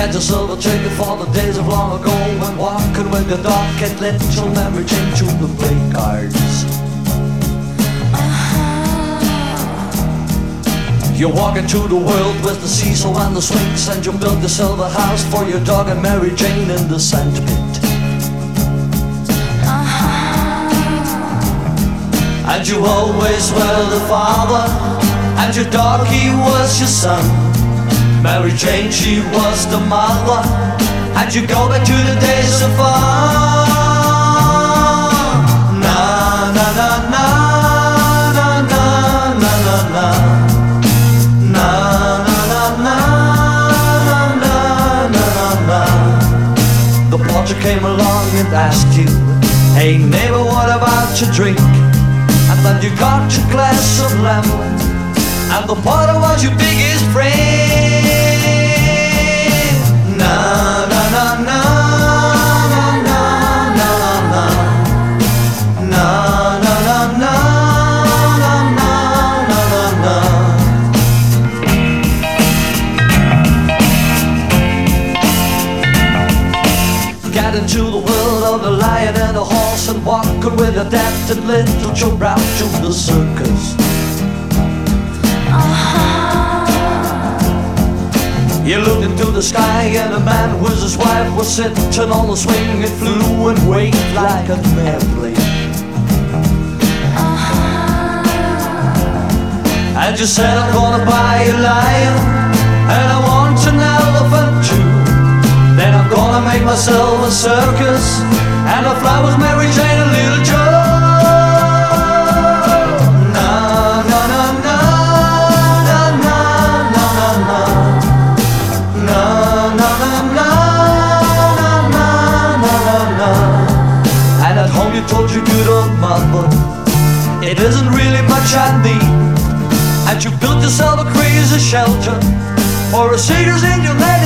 Yourself a ticket for the days of long ago when walking with the dog can let your memory change to the play cards. Uh-huh. You're walking through the world with the seesaw and the swings, and you build the silver house for your dog and Mary Jane in the sandpit. Uh-huh. And you always were the father, and your dog he was your son. Mary Jane she was the mother, and you go back to the days of fun. Na na na na na na na na na. Na na na na na na na. The porter came along and asked you, Hey neighbor, what about your drink? And then you got your glass of lemon, and the porter was your biggest friend. Get into the world of the lion and the horse and walking with a deft and little children out to the circus. Uh-huh. You looked into the sky and a man with his wife was sitting on the swing and flew and waved like an airplane. Uh-huh. And you said I'm gonna buy a lion myself a circus and the flowers Mary Jane and Little Joe. Na na na na na na na na na. And at home you told your good old it isn't really much I need. And you built yourself a crazy shelter for a seniors in your native